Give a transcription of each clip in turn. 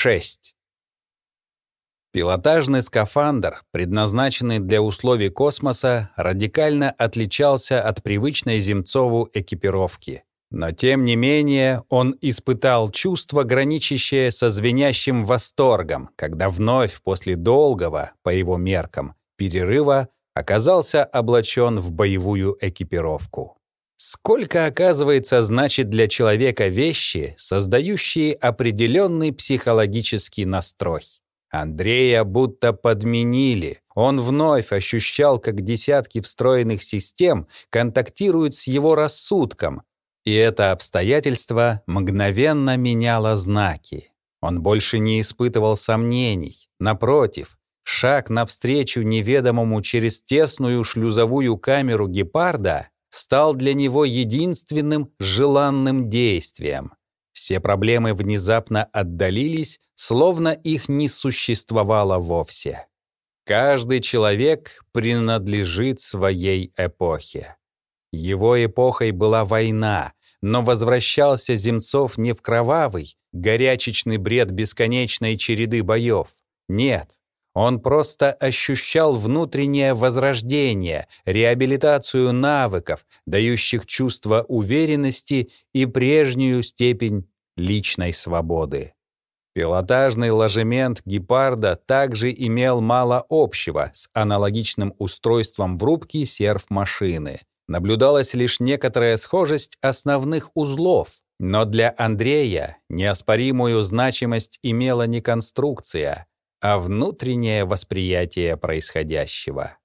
6. Пилотажный скафандр, предназначенный для условий космоса, радикально отличался от привычной Земцову экипировки. Но тем не менее он испытал чувство, граничащее со звенящим восторгом, когда вновь после долгого, по его меркам, перерыва оказался облачен в боевую экипировку. Сколько, оказывается, значит для человека вещи, создающие определенный психологический настрой. Андрея будто подменили. Он вновь ощущал, как десятки встроенных систем контактируют с его рассудком, и это обстоятельство мгновенно меняло знаки. Он больше не испытывал сомнений. Напротив, шаг навстречу неведомому через тесную шлюзовую камеру гепарда стал для него единственным желанным действием. Все проблемы внезапно отдалились, словно их не существовало вовсе. Каждый человек принадлежит своей эпохе. Его эпохой была война, но возвращался Земцов не в кровавый, горячечный бред бесконечной череды боев. Нет, он просто ощущал внутреннее возрождение, реабилитацию навыков, дающих чувство уверенности и прежнюю степень личной свободы. Пилотажный ложемент гепарда также имел мало общего с аналогичным устройством в рубке серф-машины. Наблюдалась лишь некоторая схожесть основных узлов, но для Андрея неоспоримую значимость имела не конструкция, а внутреннее восприятие происходящего.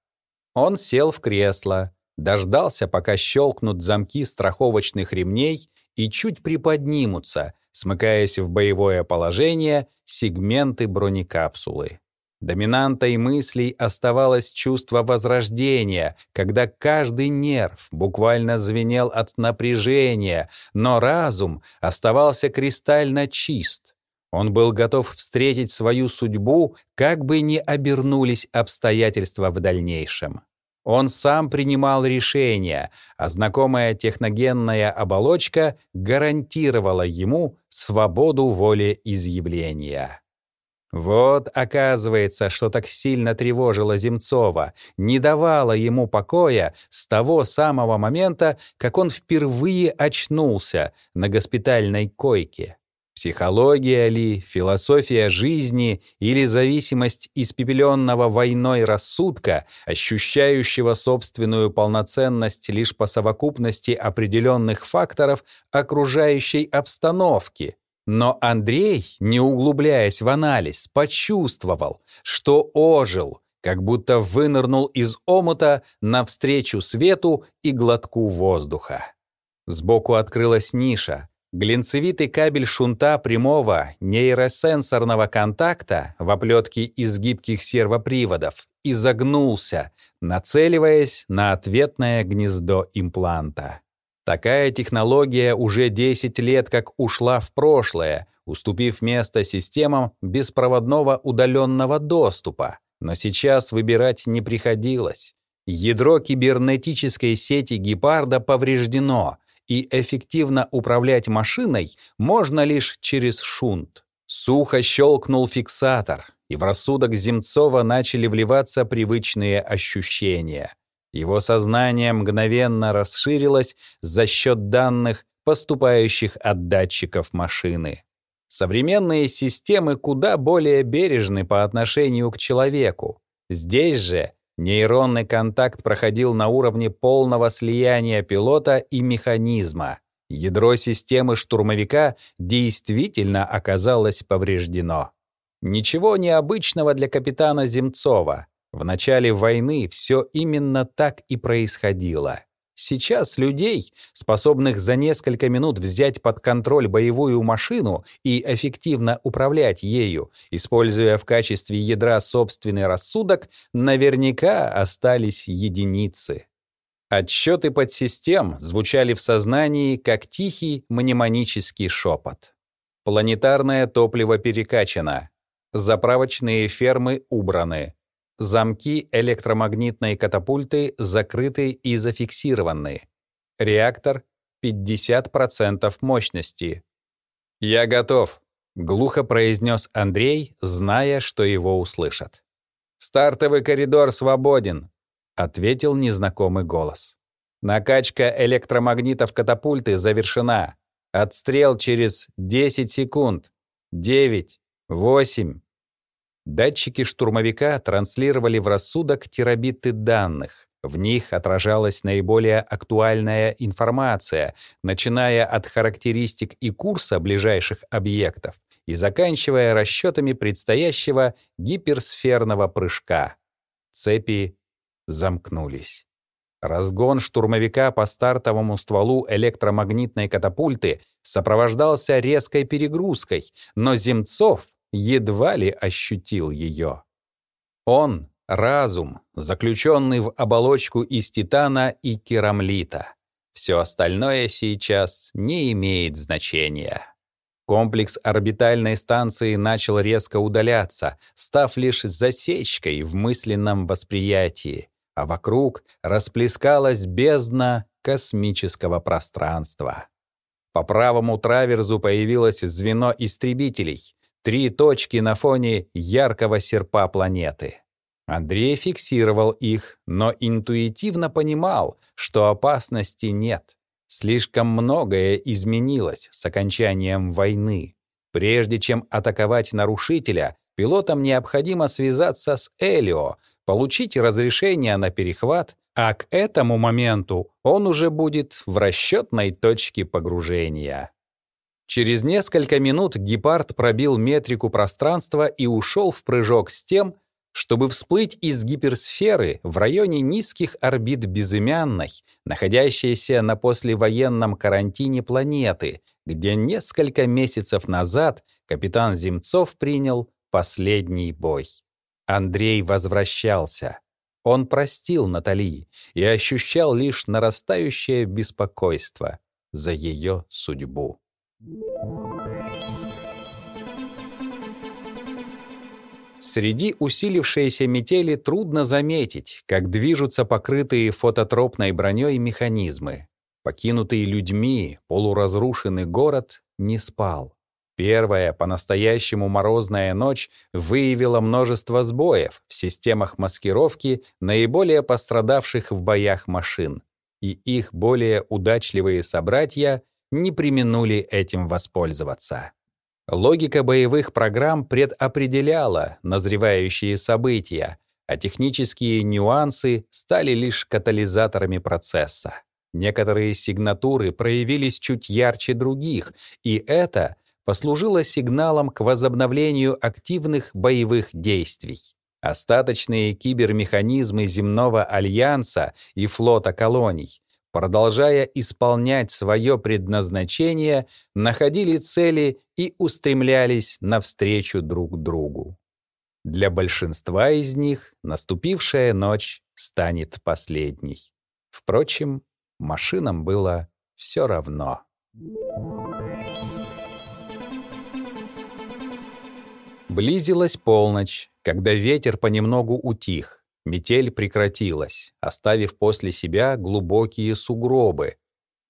Он сел в кресло, дождался, пока щелкнут замки страховочных ремней и чуть приподнимутся, смыкаясь в боевое положение сегменты бронекапсулы. Доминантой мыслей оставалось чувство возрождения, когда каждый нерв буквально звенел от напряжения, но разум оставался кристально чист. Он был готов встретить свою судьбу, как бы ни обернулись обстоятельства в дальнейшем. Он сам принимал решения, а знакомая техногенная оболочка гарантировала ему свободу волеизъявления. Вот, оказывается, что так сильно тревожило Земцова, не давало ему покоя с того самого момента, как он впервые очнулся на госпитальной койке. Психология ли, философия жизни или зависимость испепеленного войной рассудка, ощущающего собственную полноценность лишь по совокупности определенных факторов окружающей обстановки. Но Андрей, не углубляясь в анализ, почувствовал, что ожил, как будто вынырнул из омута навстречу свету и глотку воздуха. Сбоку открылась ниша, Глинцевитый кабель шунта прямого нейросенсорного контакта в оплетке из гибких сервоприводов изогнулся, нацеливаясь на ответное гнездо импланта. Такая технология уже 10 лет как ушла в прошлое, уступив место системам беспроводного удаленного доступа, но сейчас выбирать не приходилось. Ядро кибернетической сети гепарда повреждено, и эффективно управлять машиной можно лишь через шунт. Сухо щелкнул фиксатор, и в рассудок Земцова начали вливаться привычные ощущения. Его сознание мгновенно расширилось за счет данных, поступающих от датчиков машины. Современные системы куда более бережны по отношению к человеку. Здесь же Нейронный контакт проходил на уровне полного слияния пилота и механизма. Ядро системы штурмовика действительно оказалось повреждено. Ничего необычного для капитана Земцова. В начале войны все именно так и происходило. Сейчас людей, способных за несколько минут взять под контроль боевую машину и эффективно управлять ею, используя в качестве ядра собственный рассудок, наверняка остались единицы. Отсчеты подсистем звучали в сознании, как тихий мнемонический шепот. Планетарное топливо перекачано. Заправочные фермы убраны. Замки электромагнитной катапульты закрыты и зафиксированы. Реактор 50% мощности. «Я готов», — глухо произнес Андрей, зная, что его услышат. «Стартовый коридор свободен», — ответил незнакомый голос. «Накачка электромагнитов катапульты завершена. Отстрел через 10 секунд. 9, 8». Датчики штурмовика транслировали в рассудок терабиты данных. В них отражалась наиболее актуальная информация, начиная от характеристик и курса ближайших объектов и заканчивая расчетами предстоящего гиперсферного прыжка. Цепи замкнулись. Разгон штурмовика по стартовому стволу электромагнитной катапульты сопровождался резкой перегрузкой, но Земцов едва ли ощутил ее. Он — разум, заключенный в оболочку из титана и керамлита. Все остальное сейчас не имеет значения. Комплекс орбитальной станции начал резко удаляться, став лишь засечкой в мысленном восприятии, а вокруг расплескалась бездна космического пространства. По правому траверзу появилось звено истребителей, три точки на фоне яркого серпа планеты. Андрей фиксировал их, но интуитивно понимал, что опасности нет. Слишком многое изменилось с окончанием войны. Прежде чем атаковать нарушителя, пилотам необходимо связаться с Элио, получить разрешение на перехват, а к этому моменту он уже будет в расчетной точке погружения. Через несколько минут гепард пробил метрику пространства и ушел в прыжок с тем, чтобы всплыть из гиперсферы в районе низких орбит безымянной, находящейся на послевоенном карантине планеты, где несколько месяцев назад капитан Земцов принял последний бой. Андрей возвращался. Он простил Натали и ощущал лишь нарастающее беспокойство за ее судьбу. Среди усилившейся метели трудно заметить, как движутся покрытые фототропной броней механизмы. Покинутый людьми полуразрушенный город не спал. Первая по-настоящему морозная ночь выявила множество сбоев в системах маскировки наиболее пострадавших в боях машин, и их более удачливые собратья не применули этим воспользоваться. Логика боевых программ предопределяла назревающие события, а технические нюансы стали лишь катализаторами процесса. Некоторые сигнатуры проявились чуть ярче других, и это послужило сигналом к возобновлению активных боевых действий. Остаточные кибермеханизмы земного альянса и флота колоний продолжая исполнять свое предназначение, находили цели и устремлялись навстречу друг другу. Для большинства из них наступившая ночь станет последней. Впрочем, машинам было все равно. Близилась полночь, когда ветер понемногу утих, Метель прекратилась, оставив после себя глубокие сугробы.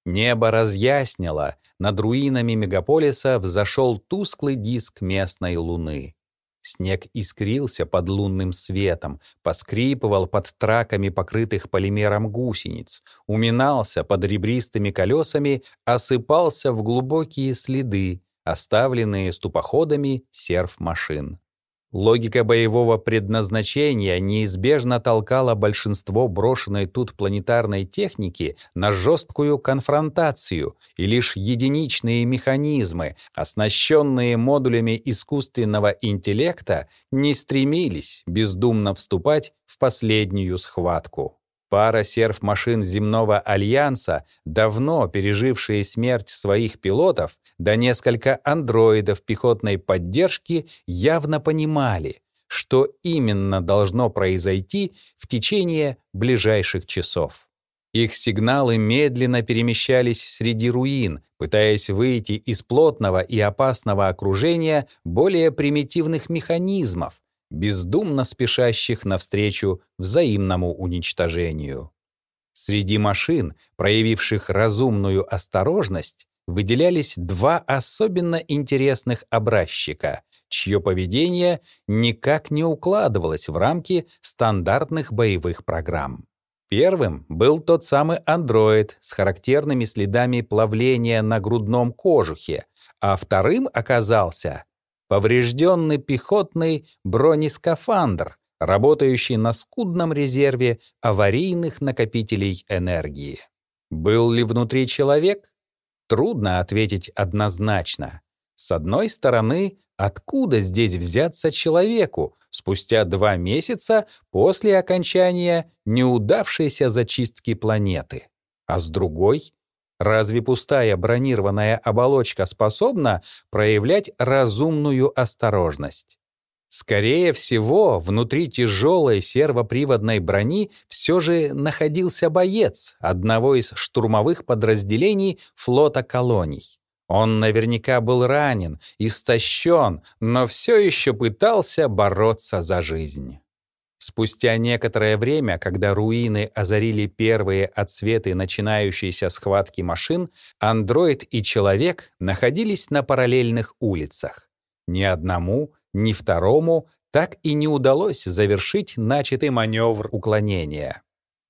Небо разъяснило, над руинами мегаполиса взошел тусклый диск местной луны. Снег искрился под лунным светом, поскрипывал под траками покрытых полимером гусениц, уминался под ребристыми колесами, осыпался в глубокие следы, оставленные ступоходами серф-машин. Логика боевого предназначения неизбежно толкала большинство брошенной тут планетарной техники на жесткую конфронтацию, и лишь единичные механизмы, оснащенные модулями искусственного интеллекта, не стремились бездумно вступать в последнюю схватку. Пара серф-машин земного альянса, давно пережившие смерть своих пилотов, да несколько андроидов пехотной поддержки явно понимали, что именно должно произойти в течение ближайших часов. Их сигналы медленно перемещались среди руин, пытаясь выйти из плотного и опасного окружения более примитивных механизмов, бездумно спешащих навстречу взаимному уничтожению. Среди машин, проявивших разумную осторожность, выделялись два особенно интересных образчика, чье поведение никак не укладывалось в рамки стандартных боевых программ. Первым был тот самый андроид с характерными следами плавления на грудном кожухе, а вторым оказался поврежденный пехотный бронескафандр, работающий на скудном резерве аварийных накопителей энергии. Был ли внутри человек? Трудно ответить однозначно. С одной стороны, откуда здесь взяться человеку спустя два месяца после окончания неудавшейся зачистки планеты? А с другой, разве пустая бронированная оболочка способна проявлять разумную осторожность? Скорее всего, внутри тяжелой сервоприводной брони все же находился боец одного из штурмовых подразделений флота колоний. Он наверняка был ранен, истощен, но все еще пытался бороться за жизнь. Спустя некоторое время, когда руины озарили первые отсветы начинающейся схватки машин, андроид и человек находились на параллельных улицах. Ни одному, ни второму так и не удалось завершить начатый маневр уклонения.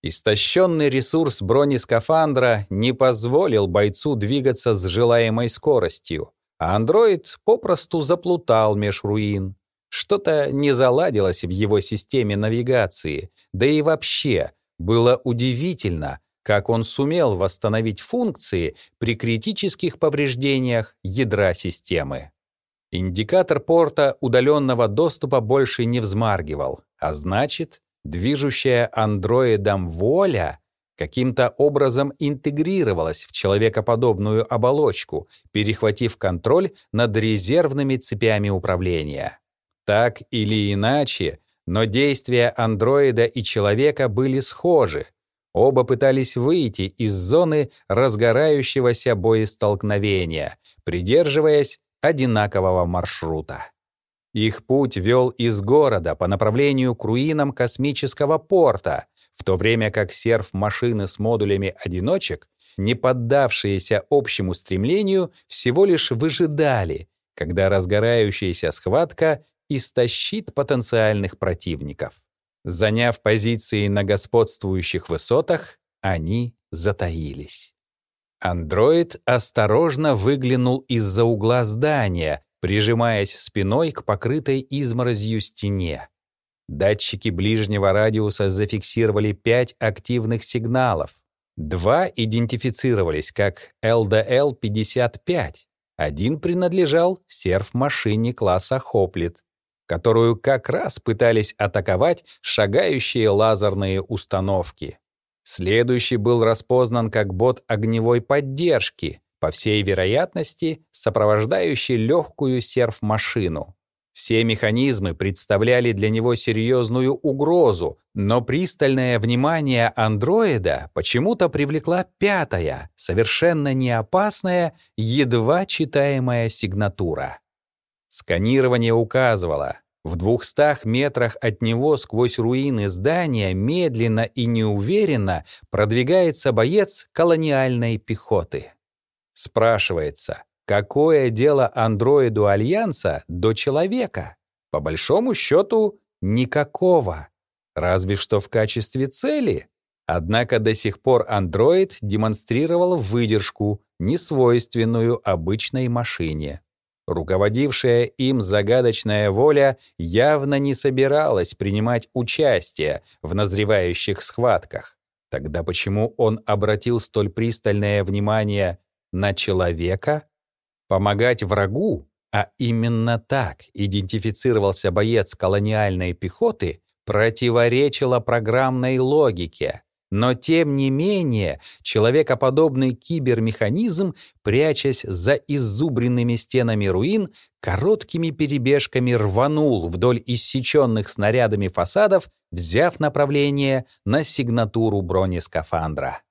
Истощенный ресурс бронескафандра не позволил бойцу двигаться с желаемой скоростью, а андроид попросту заплутал меж руин. Что-то не заладилось в его системе навигации, да и вообще было удивительно, как он сумел восстановить функции при критических повреждениях ядра системы. Индикатор порта удаленного доступа больше не взмаргивал, а значит, движущая андроидом воля каким-то образом интегрировалась в человекоподобную оболочку, перехватив контроль над резервными цепями управления. Так или иначе, но действия андроида и человека были схожи. Оба пытались выйти из зоны разгорающегося боестолкновения, придерживаясь одинакового маршрута. Их путь вел из города по направлению к руинам космического порта, в то время как серф-машины с модулями одиночек, не поддавшиеся общему стремлению, всего лишь выжидали, когда разгорающаяся схватка истощит потенциальных противников. Заняв позиции на господствующих высотах, они затаились. Андроид осторожно выглянул из-за угла здания, прижимаясь спиной к покрытой изморозью стене. Датчики ближнего радиуса зафиксировали пять активных сигналов. Два идентифицировались как LDL-55. Один принадлежал серф-машине класса Хоплит, которую как раз пытались атаковать шагающие лазерные установки. Следующий был распознан как бот огневой поддержки, по всей вероятности, сопровождающий легкую серф-машину. Все механизмы представляли для него серьезную угрозу, но пристальное внимание андроида почему-то привлекла пятая, совершенно неопасная, едва читаемая сигнатура. Сканирование указывало, в двухстах метрах от него сквозь руины здания медленно и неуверенно продвигается боец колониальной пехоты. Спрашивается, какое дело андроиду Альянса до человека? По большому счету, никакого. Разве что в качестве цели. Однако до сих пор андроид демонстрировал выдержку, несвойственную обычной машине. Руководившая им загадочная воля явно не собиралась принимать участие в назревающих схватках. Тогда почему он обратил столь пристальное внимание на человека? Помогать врагу, а именно так идентифицировался боец колониальной пехоты, противоречило программной логике. Но тем не менее, человекоподобный кибермеханизм, прячась за иззубренными стенами руин, короткими перебежками рванул вдоль иссеченных снарядами фасадов, взяв направление на сигнатуру бронескафандра.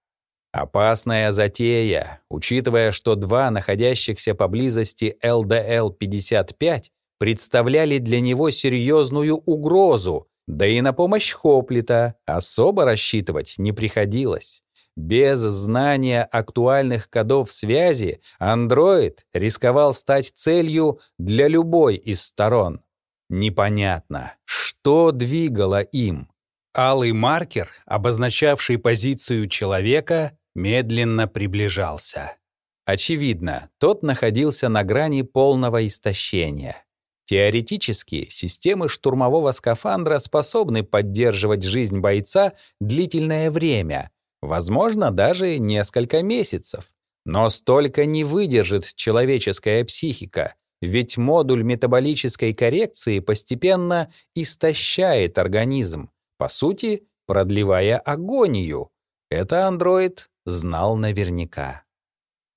Опасная затея, учитывая, что два находящихся поблизости ЛДЛ-55 представляли для него серьезную угрозу, да и на помощь Хоплита особо рассчитывать не приходилось. без знания актуальных кодов связи андроид рисковал стать целью для любой из сторон. Непонятно, что двигало им. Алый маркер, обозначавший позицию человека, медленно приближался. Очевидно, тот находился на грани полного истощения. Теоретически, системы штурмового скафандра способны поддерживать жизнь бойца длительное время, возможно, даже несколько месяцев. Но столько не выдержит человеческая психика, ведь модуль метаболической коррекции постепенно истощает организм, по сути, продлевая агонию. Это андроид знал наверняка.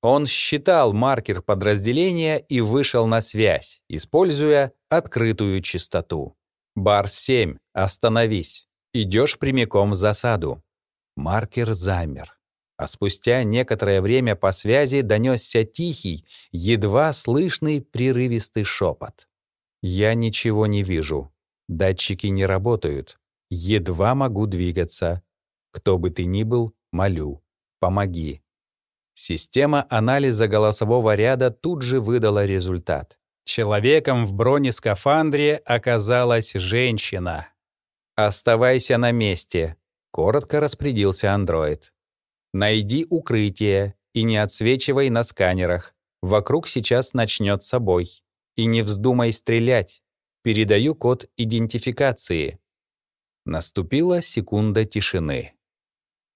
Он считал маркер подразделения и вышел на связь, используя открытую частоту. «Барс-7, остановись. Идешь прямиком в засаду». Маркер замер. А спустя некоторое время по связи донесся тихий, едва слышный прерывистый шепот. «Я ничего не вижу. Датчики не работают. Едва могу двигаться. Кто бы ты ни был, молю, помоги». Система анализа голосового ряда тут же выдала результат. Человеком в бронескафандре оказалась женщина. «Оставайся на месте», — коротко распорядился андроид. «Найди укрытие и не отсвечивай на сканерах. Вокруг сейчас начнется бой. И не вздумай стрелять. Передаю код идентификации». Наступила секунда тишины.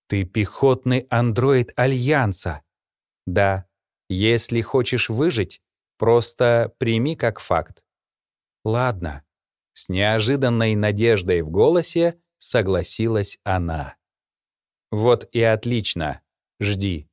«Ты пехотный андроид Альянса», да, если хочешь выжить, просто прими как факт. Ладно. С неожиданной надеждой в голосе согласилась она. Вот и отлично. Жди.